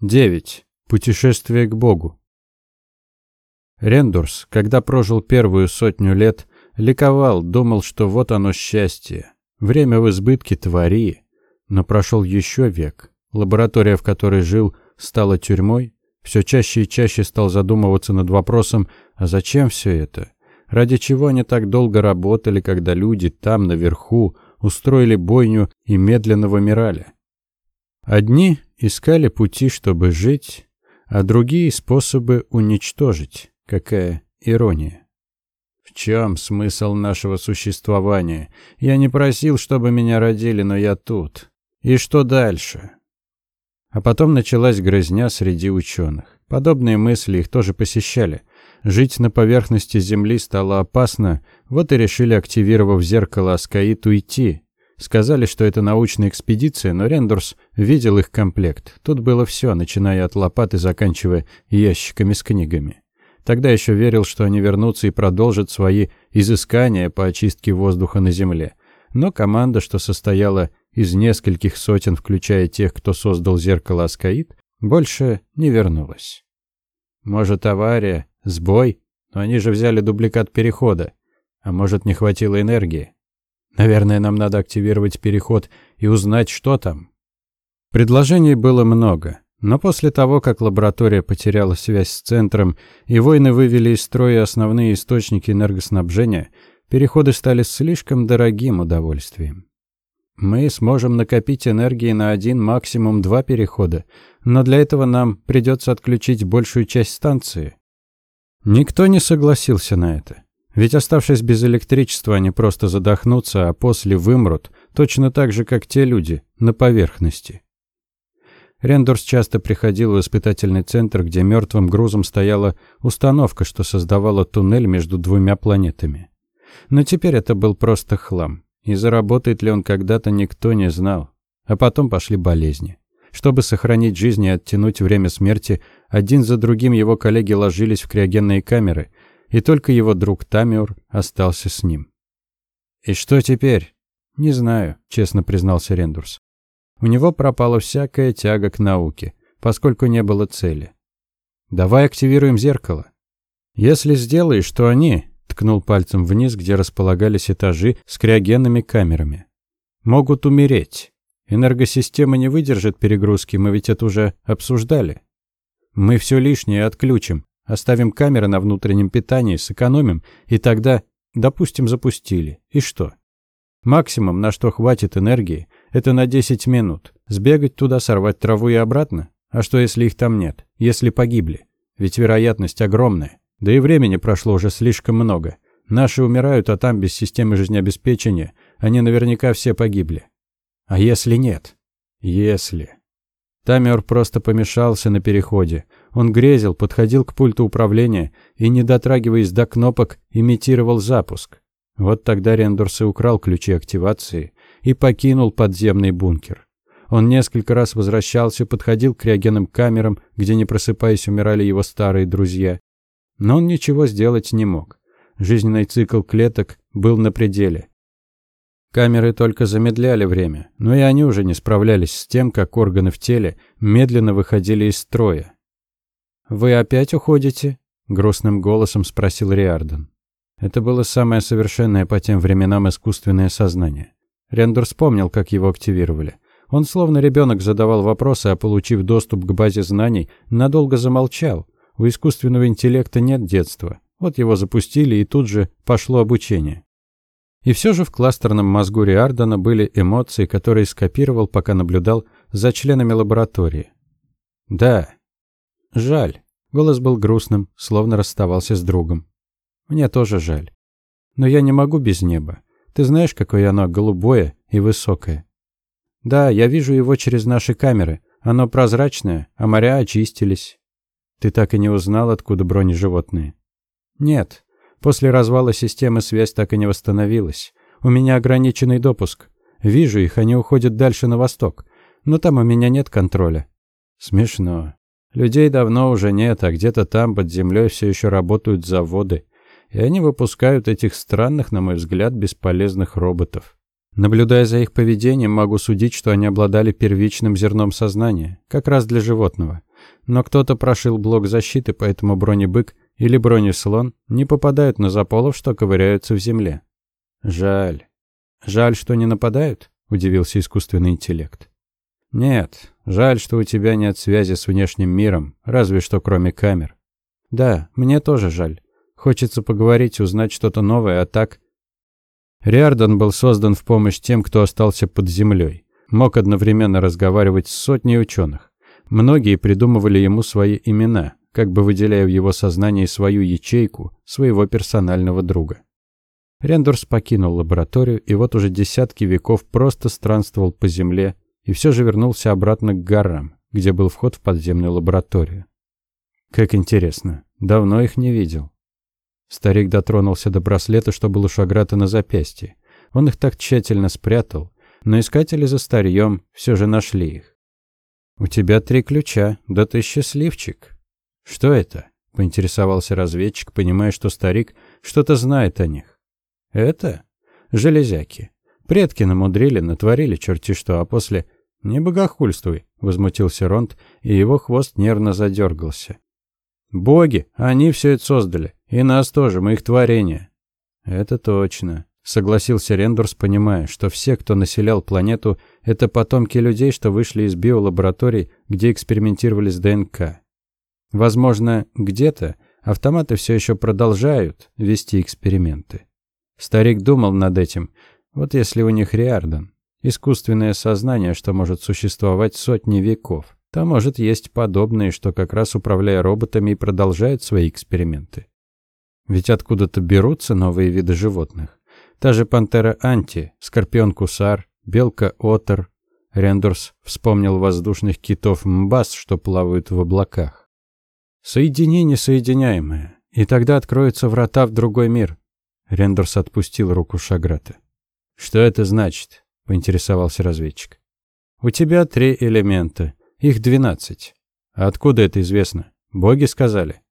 9. Путешествие к Богу. Рендурс, когда прожил первую сотню лет, ликовал, думал, что вот оно счастье. Время в избытке твори. Но прошел еще век. Лаборатория, в которой жил, стала тюрьмой. Все чаще и чаще стал задумываться над вопросом, а зачем все это? Ради чего они так долго работали, когда люди там, наверху, устроили бойню и медленно вымирали? Одни искали пути, чтобы жить, а другие — способы уничтожить. Какая ирония. В чем смысл нашего существования? Я не просил, чтобы меня родили, но я тут. И что дальше? А потом началась грызня среди ученых. Подобные мысли их тоже посещали. Жить на поверхности Земли стало опасно, вот и решили, активировав зеркало Аскаит, уйти, Сказали, что это научная экспедиция, но Рендорс видел их комплект. Тут было все, начиная от лопат и заканчивая ящиками с книгами. Тогда еще верил, что они вернутся и продолжат свои изыскания по очистке воздуха на Земле. Но команда, что состояла из нескольких сотен, включая тех, кто создал зеркало Аскаид, больше не вернулась. Может, авария, сбой? Но они же взяли дубликат перехода. А может, не хватило энергии? Наверное, нам надо активировать переход и узнать, что там. Предложений было много, но после того, как лаборатория потеряла связь с центром и воины вывели из строя основные источники энергоснабжения, переходы стали слишком дорогим удовольствием. Мы сможем накопить энергии на один, максимум два перехода, но для этого нам придется отключить большую часть станции. Никто не согласился на это. Ведь оставшись без электричества, они просто задохнутся, а после вымрут, точно так же, как те люди, на поверхности. Рендорс часто приходил в испытательный центр, где мертвым грузом стояла установка, что создавала туннель между двумя планетами. Но теперь это был просто хлам, и заработает ли он когда-то, никто не знал. А потом пошли болезни. Чтобы сохранить жизнь и оттянуть время смерти, один за другим его коллеги ложились в криогенные камеры, и только его друг Тамиур остался с ним. «И что теперь?» «Не знаю», — честно признался Рендурс. У него пропала всякая тяга к науке, поскольку не было цели. «Давай активируем зеркало». «Если сделаешь, то они...» — ткнул пальцем вниз, где располагались этажи с криогенными камерами. «Могут умереть. Энергосистема не выдержит перегрузки, мы ведь это уже обсуждали. Мы все лишнее отключим, Оставим камеры на внутреннем питании, сэкономим, и тогда, допустим, запустили. И что? Максимум, на что хватит энергии, это на 10 минут. Сбегать туда, сорвать траву и обратно? А что, если их там нет? Если погибли? Ведь вероятность огромная. Да и времени прошло уже слишком много. Наши умирают, а там без системы жизнеобеспечения они наверняка все погибли. А если нет? Если... Тамер просто помешался на переходе. Он грезил, подходил к пульту управления и, не дотрагиваясь до кнопок, имитировал запуск. Вот тогда Рендорс и украл ключи активации и покинул подземный бункер. Он несколько раз возвращался, подходил к криогенным камерам, где, не просыпаясь, умирали его старые друзья. Но он ничего сделать не мог. Жизненный цикл клеток был на пределе. Камеры только замедляли время, но и они уже не справлялись с тем, как органы в теле медленно выходили из строя. «Вы опять уходите?» — грустным голосом спросил Риарден. Это было самое совершенное по тем временам искусственное сознание. Рендер вспомнил, как его активировали. Он словно ребенок задавал вопросы, а получив доступ к базе знаний, надолго замолчал. У искусственного интеллекта нет детства. Вот его запустили, и тут же пошло обучение. И все же в кластерном мозгу Риардена были эмоции, которые скопировал, пока наблюдал за членами лаборатории. «Да, Жаль. Голос был грустным, словно расставался с другом. Мне тоже жаль. Но я не могу без неба. Ты знаешь, какое оно голубое и высокое? Да, я вижу его через наши камеры. Оно прозрачное, а моря очистились. Ты так и не узнал, откуда бронеживотные? Нет. После развала системы связь так и не восстановилась. У меня ограниченный допуск. Вижу их, они уходят дальше на восток. Но там у меня нет контроля. Смешно. Людей давно уже нет, а где-то там под землей все еще работают заводы. И они выпускают этих странных, на мой взгляд, бесполезных роботов. Наблюдая за их поведением, могу судить, что они обладали первичным зерном сознания, как раз для животного. Но кто-то прошил блок защиты, поэтому бронебык или бронеслон не попадают на заполов, что ковыряются в земле. Жаль. Жаль, что не нападают? Удивился искусственный интеллект. Нет, жаль, что у тебя нет связи с внешним миром, разве что кроме камер. Да, мне тоже жаль. Хочется поговорить, узнать что-то новое, а так... Риардон был создан в помощь тем, кто остался под землей. Мог одновременно разговаривать с сотней ученых. Многие придумывали ему свои имена, как бы выделяя в его сознании свою ячейку, своего персонального друга. Рендорс покинул лабораторию и вот уже десятки веков просто странствовал по земле и все же вернулся обратно к горам, где был вход в подземную лабораторию. Как интересно, давно их не видел. Старик дотронулся до браслета, что был у Шаграта на запястье. Он их так тщательно спрятал, но искатели за старьем все же нашли их. «У тебя три ключа, да ты счастливчик». «Что это?» — поинтересовался разведчик, понимая, что старик что-то знает о них. «Это? Железяки. Предки намудрили, натворили черти что, а после... Не богохульствуй!» — возмутился Ронд, и его хвост нервно задергался. «Боги! Они все это создали. И нас тоже, мы их творение». «Это точно», — согласился Рендорс, понимая, что все, кто населял планету, это потомки людей, что вышли из биолабораторий, где экспериментировали с ДНК. Возможно, где-то автоматы все еще продолжают вести эксперименты. Старик думал над этим. Вот если у них Риардан, искусственное сознание, что может существовать сотни веков, то, может, есть подобные, что как раз управляя роботами и продолжают свои эксперименты. Ведь откуда-то берутся новые виды животных. Та же пантера Анти, скорпион-кусар, белка-отер. Рендорс вспомнил воздушных китов Мбас, что плавают в облаках. Соединение соединяемое, и тогда откроются врата в другой мир. Рендорс отпустил руку Шаграта. «Что это значит?» — поинтересовался разведчик. «У тебя три элемента. Их двенадцать. А откуда это известно? Боги сказали?»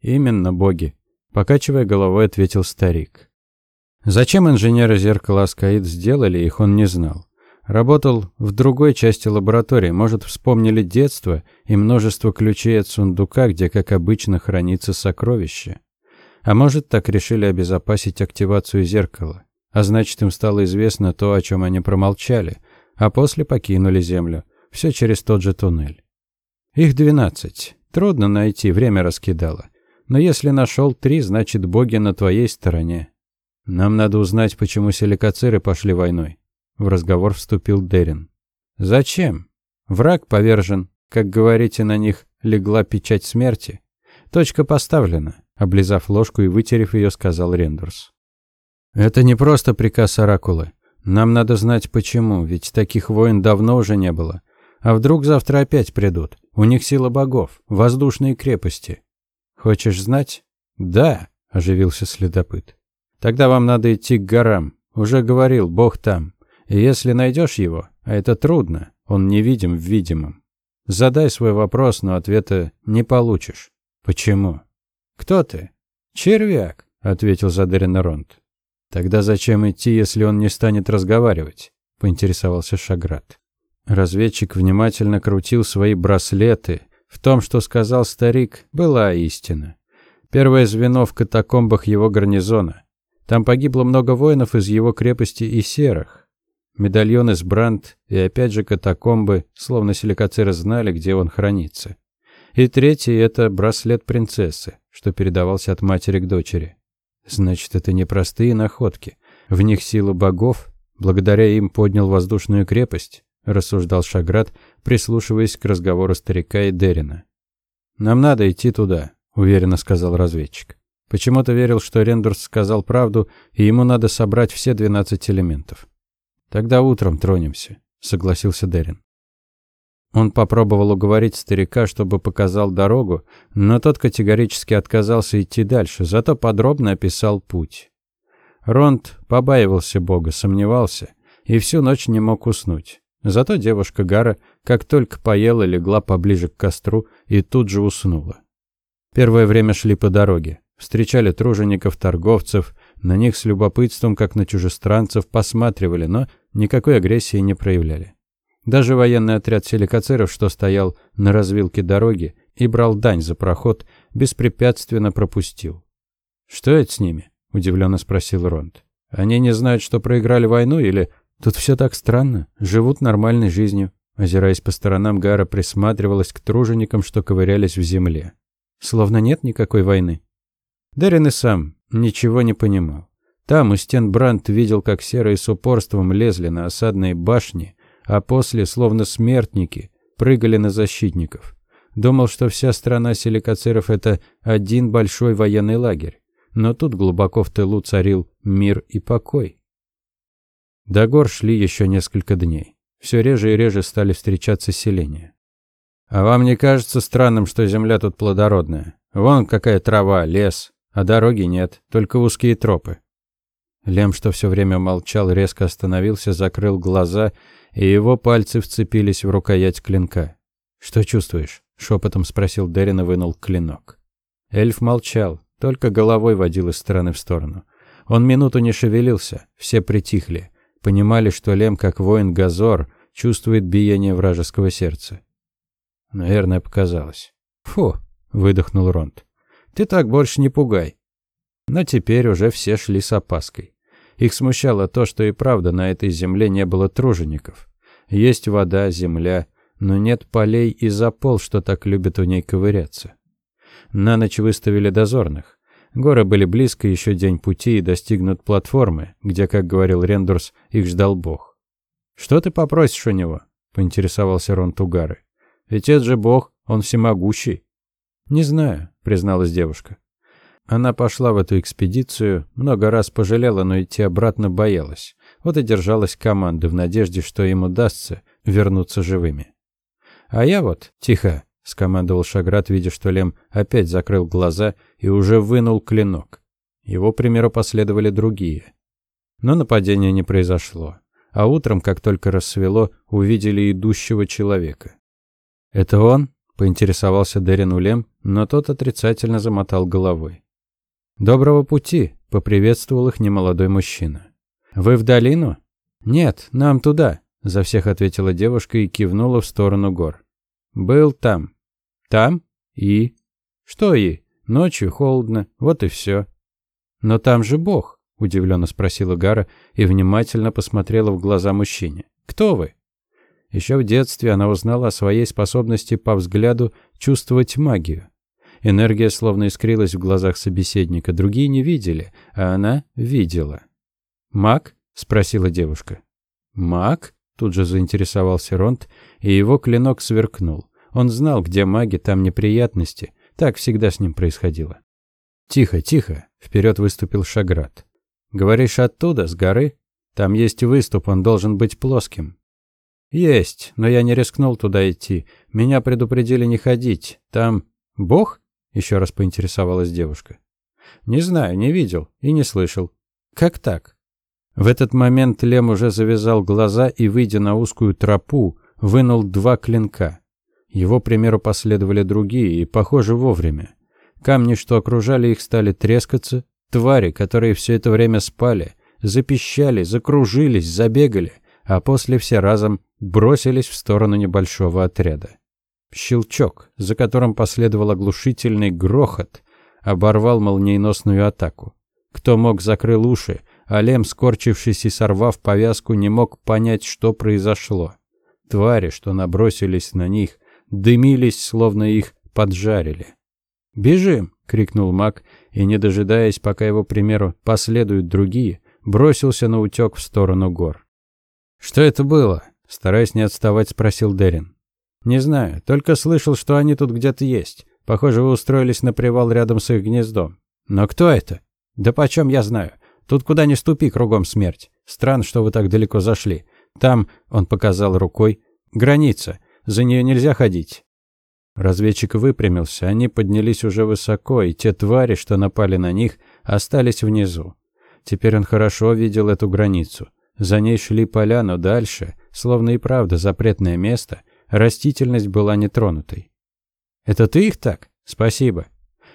«Именно боги», — покачивая головой, ответил старик. Зачем инженеры зеркала Аскаид сделали их, он не знал. Работал в другой части лаборатории, может, вспомнили детство и множество ключей от сундука, где, как обычно, хранится сокровище. А может, так решили обезопасить активацию зеркала. А значит, им стало известно то, о чем они промолчали, а после покинули Землю. Все через тот же туннель. Их двенадцать. Трудно найти, время раскидало. Но если нашел три, значит, боги на твоей стороне. Нам надо узнать, почему силикациры пошли войной. В разговор вступил Дерин. Зачем? Враг повержен. Как говорите, на них легла печать смерти. Точка поставлена. Облизав ложку и вытерев ее, сказал Рендерс. «Это не просто приказ Оракулы. Нам надо знать почему, ведь таких войн давно уже не было. А вдруг завтра опять придут? У них сила богов, воздушные крепости. Хочешь знать?» «Да», — оживился следопыт. «Тогда вам надо идти к горам. Уже говорил, бог там. И если найдешь его, а это трудно, он невидим в видимом. Задай свой вопрос, но ответа не получишь. Почему?» «Кто ты?» «Червяк», — ответил Задерин Ронд. «Тогда зачем идти, если он не станет разговаривать?» — поинтересовался Шаград. Разведчик внимательно крутил свои браслеты. В том, что сказал старик, была истина. Первое звено в катакомбах его гарнизона. Там погибло много воинов из его крепости и серых. Медальон из Бранд и опять же катакомбы, словно силикациры знали, где он хранится. И третий — это браслет принцессы что передавался от матери к дочери. Значит, это не простые находки. В них сила богов, благодаря им поднял воздушную крепость, рассуждал Шаград, прислушиваясь к разговору старика и Дерина. Нам надо идти туда, уверенно сказал разведчик. Почему-то верил, что Рендорс сказал правду, и ему надо собрать все двенадцать элементов. Тогда утром тронемся, согласился Дерин. Он попробовал уговорить старика, чтобы показал дорогу, но тот категорически отказался идти дальше, зато подробно описал путь. Ронд побаивался Бога, сомневался и всю ночь не мог уснуть. Зато девушка Гара, как только поела, легла поближе к костру и тут же уснула. Первое время шли по дороге. Встречали тружеников, торговцев, на них с любопытством, как на чужестранцев, посматривали, но никакой агрессии не проявляли. Даже военный отряд селикацеров, что стоял на развилке дороги и брал дань за проход, беспрепятственно пропустил. «Что это с ними?» – удивленно спросил Ронд. «Они не знают, что проиграли войну или...» «Тут все так странно. Живут нормальной жизнью». Озираясь по сторонам, Гара присматривалась к труженикам, что ковырялись в земле. Словно нет никакой войны. Дерин и сам ничего не понимал. Там у стен Брандт видел, как серые с упорством лезли на осадные башни, а после, словно смертники, прыгали на защитников. Думал, что вся страна селикациров – это один большой военный лагерь. Но тут глубоко в тылу царил мир и покой. До гор шли еще несколько дней. Все реже и реже стали встречаться селения. «А вам не кажется странным, что земля тут плодородная? Вон какая трава, лес, а дороги нет, только узкие тропы». Лем, что все время молчал, резко остановился, закрыл глаза и его пальцы вцепились в рукоять клинка. «Что чувствуешь?» — шепотом спросил Дерин и вынул клинок. Эльф молчал, только головой водил из стороны в сторону. Он минуту не шевелился, все притихли. Понимали, что Лем, как воин Газор, чувствует биение вражеского сердца. Наверное, показалось. «Фу!» — выдохнул Ронд. «Ты так больше не пугай». Но теперь уже все шли с опаской. Их смущало то, что и правда на этой земле не было тружеников. Есть вода, земля, но нет полей и запол, что так любят у ней ковыряться. На ночь выставили дозорных. Горы были близко, еще день пути и достигнут платформы, где, как говорил Рендурс, их ждал Бог. «Что ты попросишь у него?» — поинтересовался Рон Тугары. «Ведь это же Бог, он всемогущий». «Не знаю», — призналась девушка. Она пошла в эту экспедицию, много раз пожалела, но идти обратно боялась. Вот и держалась команды в надежде, что им удастся вернуться живыми. А я вот, тихо, скомандовал Шаград, видя, что Лем опять закрыл глаза и уже вынул клинок. Его примеру последовали другие. Но нападения не произошло. А утром, как только рассвело, увидели идущего человека. «Это он?» — поинтересовался Дерин Улем, но тот отрицательно замотал головой. «Доброго пути!» — поприветствовал их немолодой мужчина. «Вы в долину?» «Нет, нам туда», — за всех ответила девушка и кивнула в сторону гор. «Был там». «Там? И?» «Что и? Ночью холодно, вот и все». «Но там же Бог», — удивленно спросила Гара и внимательно посмотрела в глаза мужчине. «Кто вы?» Еще в детстве она узнала о своей способности по взгляду чувствовать магию. Энергия словно искрилась в глазах собеседника. Другие не видели, а она видела. «Маг?» — спросила девушка. «Маг?» — тут же заинтересовался Ронт, и его клинок сверкнул. Он знал, где маги, там неприятности. Так всегда с ним происходило. «Тихо, тихо!» — вперед выступил Шаград. «Говоришь, оттуда, с горы? Там есть выступ, он должен быть плоским». «Есть, но я не рискнул туда идти. Меня предупредили не ходить. Там... Бог?» Еще раз поинтересовалась девушка. Не знаю, не видел и не слышал. Как так? В этот момент Лем уже завязал глаза и, выйдя на узкую тропу, вынул два клинка. Его примеру последовали другие, и, похоже, вовремя. Камни, что окружали их, стали трескаться. Твари, которые все это время спали, запищали, закружились, забегали, а после все разом бросились в сторону небольшого отряда. Щелчок, за которым последовал оглушительный грохот, оборвал молниеносную атаку. Кто мог, закрыл уши, а Лем, скорчившись и сорвав повязку, не мог понять, что произошло. Твари, что набросились на них, дымились, словно их поджарили. «Бежим!» — крикнул маг, и, не дожидаясь, пока его примеру последуют другие, бросился на утек в сторону гор. «Что это было?» — стараясь не отставать, спросил Дерин. «Не знаю, только слышал, что они тут где-то есть. Похоже, вы устроились на привал рядом с их гнездом. Но кто это? Да почем я знаю. Тут куда ни ступи, кругом смерть. Странно, что вы так далеко зашли. Там, он показал рукой, граница. За нее нельзя ходить. Разведчик выпрямился, они поднялись уже высоко, и те твари, что напали на них, остались внизу. Теперь он хорошо видел эту границу. За ней шли поля, но дальше, словно и правда запретное место, Растительность была нетронутой. «Это ты их так? Спасибо.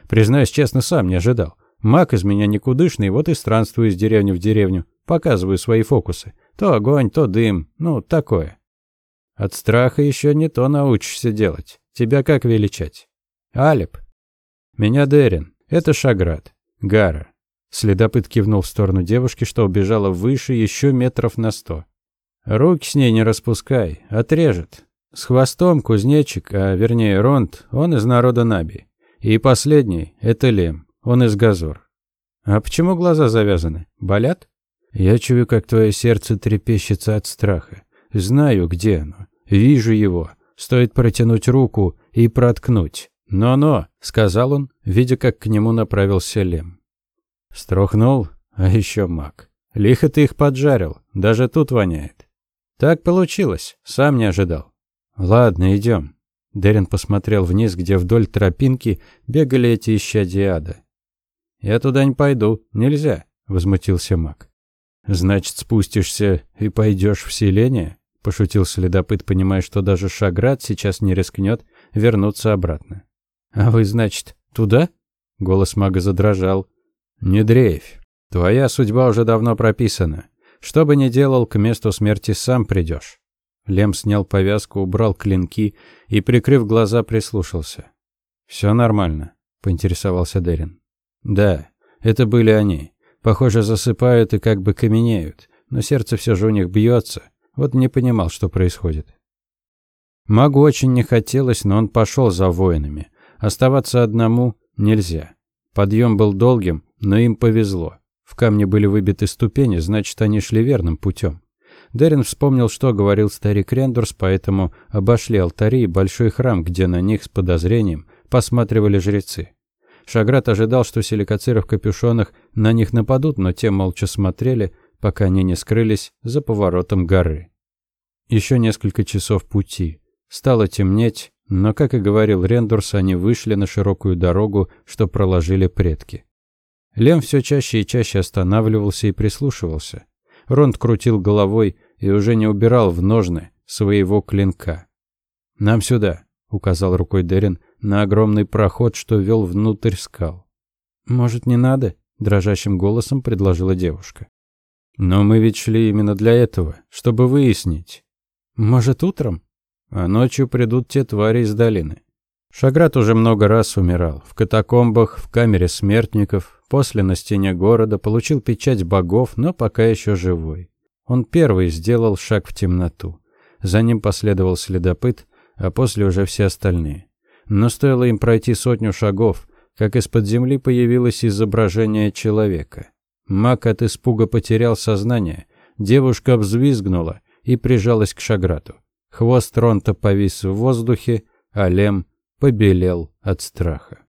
Признаюсь честно, сам не ожидал. Маг из меня никудышный, вот и странствую из деревни в деревню, показываю свои фокусы. То огонь, то дым, ну, такое». От страха еще не то научишься делать. Тебя как величать? Алеп. Меня Дерин. Это Шаград. Гара. Следопыт кивнул в сторону девушки, что убежала выше еще метров на сто. Руки с ней не распускай, отрежет. С хвостом кузнечик, а вернее Ронд, он из народа Наби. И последний – это Лем, он из Газор. А почему глаза завязаны? Болят? Я чую, как твое сердце трепещется от страха. Знаю, где оно. Вижу его. Стоит протянуть руку и проткнуть. «Но-но», — сказал он, видя, как к нему направился Лем. Струхнул, а еще маг. Лихо ты их поджарил, даже тут воняет. Так получилось, сам не ожидал. Ладно, идем. Дерин посмотрел вниз, где вдоль тропинки бегали эти исчадия ада. «Я туда не пойду, нельзя», — возмутился маг. «Значит, спустишься и пойдешь в селение?» — пошутил следопыт, понимая, что даже Шаград сейчас не рискнет вернуться обратно. «А вы, значит, туда?» — голос мага задрожал. «Не дрейфь. Твоя судьба уже давно прописана. Что бы ни делал, к месту смерти сам придешь». Лем снял повязку, убрал клинки и, прикрыв глаза, прислушался. «Все нормально», — поинтересовался Дерин. «Да, это были они. Похоже, засыпают и как бы каменеют, но сердце все же у них бьется. Вот не понимал, что происходит. Магу очень не хотелось, но он пошел за воинами. Оставаться одному нельзя. Подъем был долгим, но им повезло. В камне были выбиты ступени, значит, они шли верным путем. Дерин вспомнил, что говорил старик Рендурс, поэтому обошли алтари и большой храм, где на них с подозрением посматривали жрецы. Шаграт ожидал, что силикациры в капюшонах на них нападут, но те молча смотрели, пока они не скрылись за поворотом горы. Еще несколько часов пути. Стало темнеть, но, как и говорил Рендурс, они вышли на широкую дорогу, что проложили предки. Лем все чаще и чаще останавливался и прислушивался. Ронд крутил головой и уже не убирал в ножны своего клинка. «Нам сюда», — указал рукой Дерин на огромный проход, что вел внутрь скал. «Может, не надо?» — дрожащим голосом предложила девушка. Но мы ведь шли именно для этого, чтобы выяснить. Может, утром? А ночью придут те твари из долины. Шаграт уже много раз умирал. В катакомбах, в камере смертников, после на стене города, получил печать богов, но пока еще живой. Он первый сделал шаг в темноту. За ним последовал следопыт, а после уже все остальные. Но стоило им пройти сотню шагов, как из-под земли появилось изображение человека. Мак от испуга потерял сознание. Девушка взвизгнула и прижалась к Шаграту. Хвост Ронта повис в воздухе, а Лем побелел от страха.